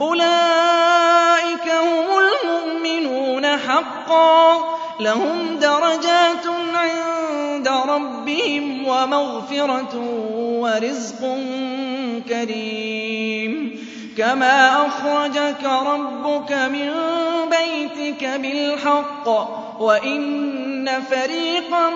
أولئك هم المؤمنون حقا لهم درجات عند ربهم ومغفرة ورزق كريم. كما أخرجك ربك من بيتك بالحق وإن فريقا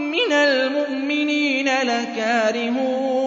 من المؤمنين لكارهون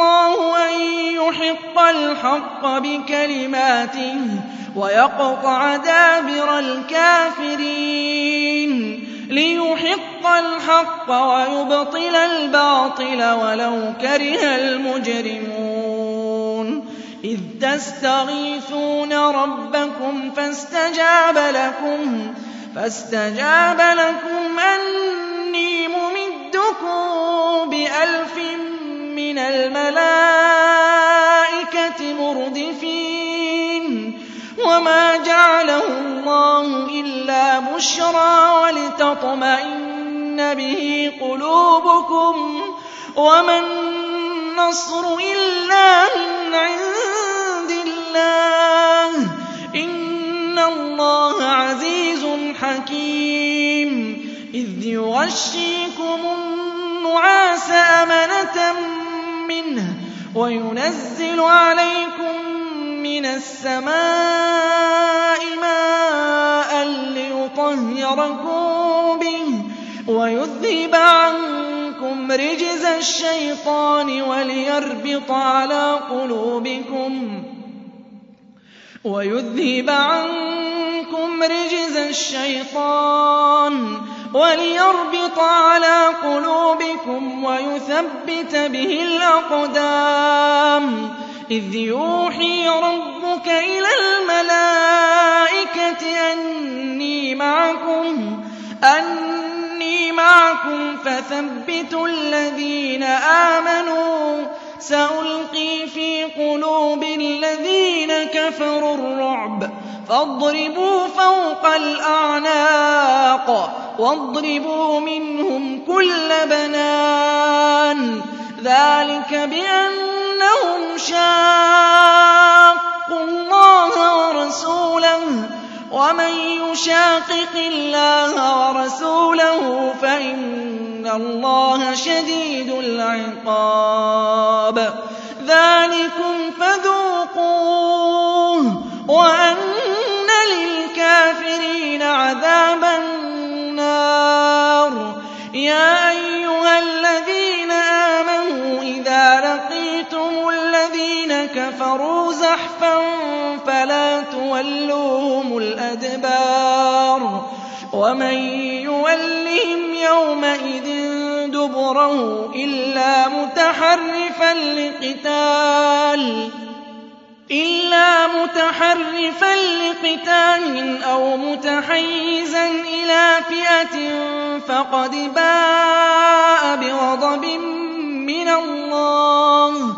أن يحق الحق بكلماته ويقطع دابر الكافرين ليحق الحق ويبطل الباطل ولو كره المجرمون إذ تستغيثون ربكم فاستجاب لكم فاستجاب لكم أني ممدكم بألف من الملائكة مردفين. وما جعله الله إلا بشرى ولتطمئن به قلوبكم. وما النصر إلا من عند الله. إن الله عزيز حكيم. إذ يغشيكم النعاس أمنة منه وينزل عليكم من السماء ماء ليطهركم به ويذهب عنكم رجز الشيطان وليربط على قلوبكم ويذهب عنكم رجز الشيطان وليربط على قلوبكم ويثبت به الأقدام. إذ يوحي ربك إلى الملائكة أني معكم أني معكم فثبتوا الذين آمنوا. سألقي في قلوب الذين كفروا الرعب فاضربوا فوق الأعناق. واضربوا منهم كل بنان ذلك بأنهم شاقوا الله ورسوله ومن يشاقق الله ورسوله فإن الله شديد العقاب ذلكم فذوقوه وأن للكافرين عذاب كفروا زحفا فلا تولوهم الأدبار ومن يولهم يومئذ دبره إلا متحرفا لقتال إلا متحرفا لقتال أو متحيزا إلى فئة فقد باء بغضب من الله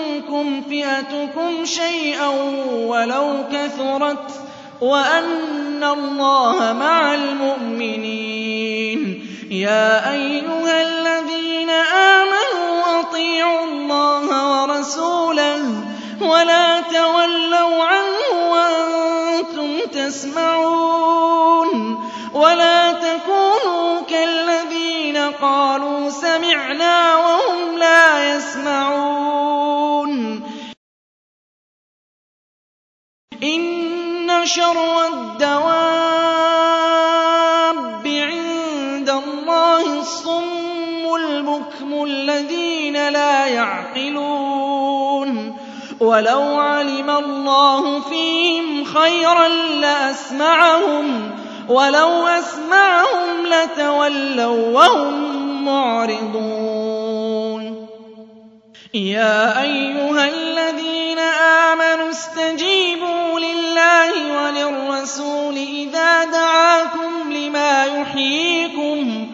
فئتكم شيئا ولو كثرت وأن الله مع المؤمنين. يا أيها الذين آمنوا أطيعوا الله ورسوله ولا تولوا عنه وأنتم تسمعون. ولا تكونوا كالذين قالوا سمعنا وهم لا يسمعون. إن شر الدواب عند الله الصم البكم الذين لا يعقلون ولو علم الله فيهم خيرا لأسمعهم ولو أسمعهم لتولوا وهم معرضون يا أيها الذين آمنوا استجيبوا وللرسول إذا دعاكم لما يحييكم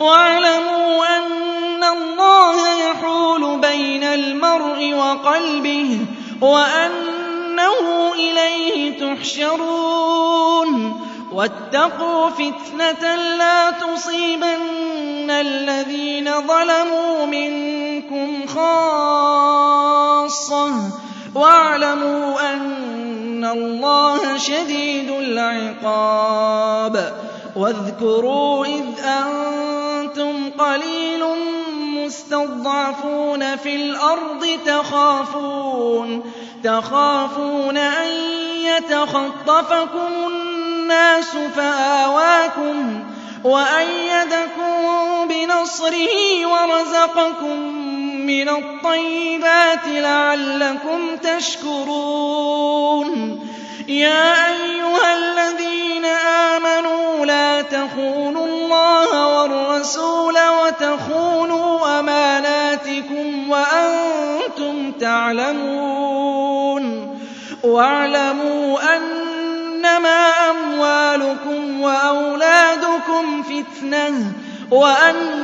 واعلموا أن الله يحول بين المرء وقلبه وأنه إليه تحشرون واتقوا فتنة لا تصيبن الذين ظلموا منكم خاصة واعلموا أن الله شديد العقاب واذكروا إذ أنتم قليل مستضعفون في الأرض تخافون تخافون أن يتخطفكم الناس فآواكم وأيدكم بنصره ورزقكم من الطيبات لعلكم تشكرون. يا أيها الذين آمنوا لا تخونوا الله والرسول وتخونوا أماناتكم وأنتم تعلمون. واعلموا أنما أموالكم وأولادكم فتنة وأن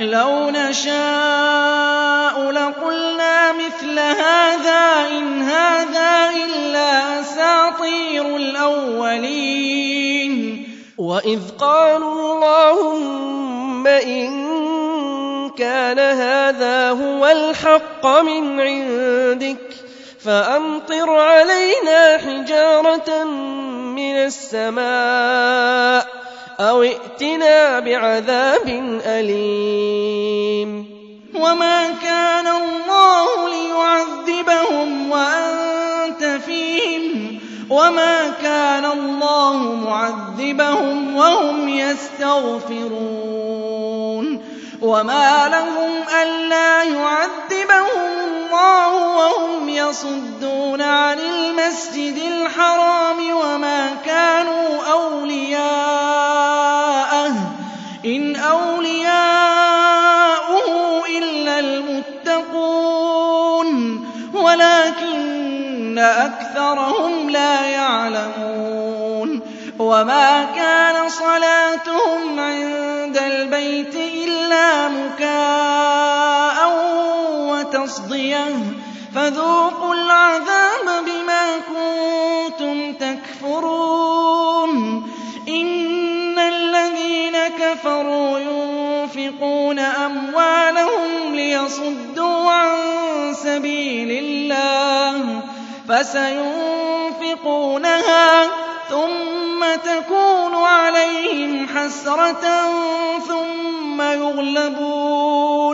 لو نشاء لقلنا مثل هذا إن هذا إلا أساطير الأولين. وإذ قالوا اللهم إن كان هذا هو الحق من عندك فأمطر علينا حجارة من السماء أو ائتنا بعذاب أليم. وما كان الله ليعذبهم وأنت فيهم. وما كان الله معذبهم وهم يستغفرون. وما لهم ألا يعذبهم اللَّهُ وَهُمْ يَصُدُّونَ عَنِ الْمَسْجِدِ الْحَرَامِ وَمَا كَانُوا أَوْلِيَاءَهُ ۚ إِنْ أَوْلِيَاؤُهُ إِلَّا الْمُتَّقُونَ وَلَٰكِنَّ أَكْثَرَهُمْ لَا يَعْلَمُونَ. وَمَا كَانَ صَلَاتُهُمْ عِندَ الْبَيْتِ إِلَّا مُكَاءً وَتَصْدِيَةً فَذُوقُوا الْعَذَابَ بِمَا كُنتُمْ تَكْفُرُونَ إِنَّ الَّذِينَ كَفَرُوا يُنفِقُونَ أَمْوَالَهُمْ لِيَصُدُّوا عَن سَبِيلِ اللَّهِ فَسَيُنفِقُونَهَا ثُمَّ تَكُونُ عَلَيْهِمْ حَسْرَةً ثُمَّ يُغْلَبُونَ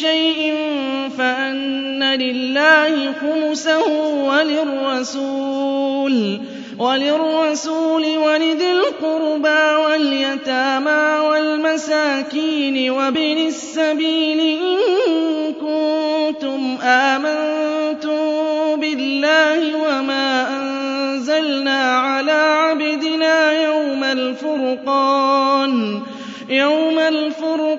شَيْءٍ فَأَنَّ لِلَّهِ خُمُسَهُ وَلِلرَّسُولِ وَلِذِي الْقُرْبَىٰ وَالْيَتَامَىٰ وَالْمَسَاكِينِ وَابْنِ السَّبِيلِ إِن كُنتُمْ آمَنتُم بِاللَّهِ وَمَا أَنزَلْنَا عَلَىٰ عَبْدِنَا يَوْمَ الْفُرْقَانِ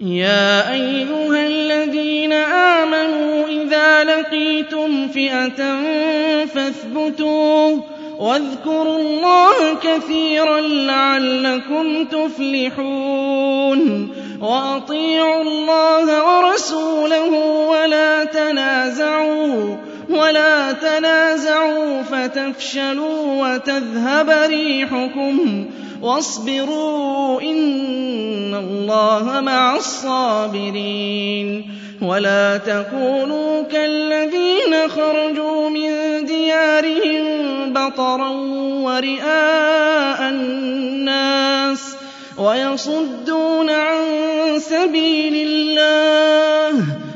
يَا أَيُّهَا الَّذِينَ آمَنُوا إِذَا لَقِيتُمْ فِئَةً فَاثْبُتُوا وَاذْكُرُوا اللَّهَ كَثِيرًا لَّعَلَّكُمْ تُفْلِحُونَ وَأَطِيعُوا اللَّهَ وَرَسُولَهُ وَلَا تَنَازَعُوا فَتَفْشَلُوا وَتَذْهَبَ رِيحُكُمْ وَاصْبِرُوا إِنَّ اللَّهَ مَعَ الصَّابِرِينَ وَلَا تَكُونُوا كَالَّذِينَ خَرَجُوا مِن دِيَارِهِم بَطَرًا وَرِئَاءَ النَّاسِ وَيَصُدُّونَ عَن سَبِيلِ اللَّهِ ۗ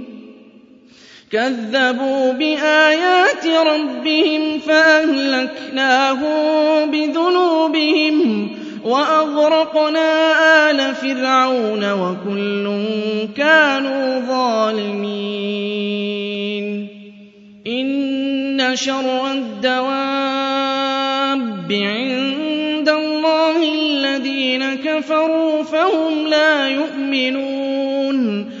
كَذَّبُوا بِآيَاتِ رَبِّهِمْ فَأَهْلَكْنَاهُم بِذُنُوبِهِمْ وَأَغْرَقْنَا آلَ فِرْعَوْنَ ۚ وَكُلٌّ كَانُوا ظَالِمِينَ. إِنَّ شَرَّ الدَّوَابِّ عِندَ اللَّهِ الَّذِينَ كَفَرُوا فَهُمْ لَا يُؤْمِنُونَ.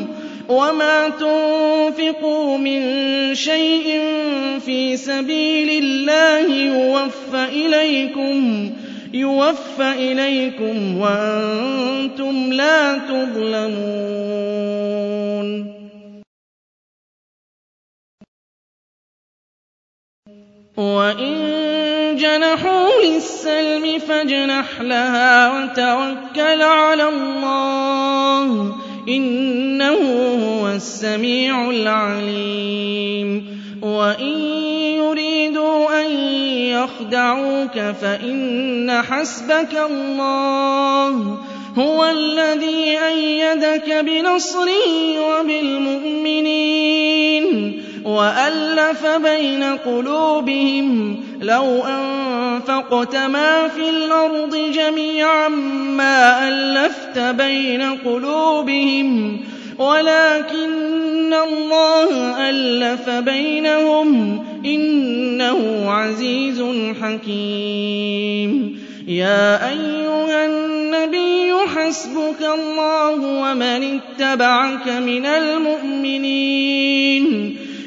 ۚ وَمَا تُنفِقُوا مِن شَيْءٍ فِي سَبِيلِ اللَّهِ يُوَفَّ إِلَيْكُمْ وَأَنتُمْ لَا تُظْلَمُونَ. وَإِن جَنَحُوا لِلسَّلْمِ فَاجْنَحْ لَهَا وَتَوَكَّلْ عَلَى اللَّهِ ۚ إِنَّهُ هُوَ السَّمِيعُ الْعَلِيمُ. وَإِن يُرِيدُوا يخدعوك فإن حسبك الله. هو الذي أيدك بنصره وبالمؤمنين. وألف بين قلوبهم لو أنفقت ما في الأرض جميعا ما ألفت بين قلوبهم ولكن الله ألف بينهم إنه عزيز حكيم. يا أيها النبي حسبك الله ومن اتبعك من المؤمنين.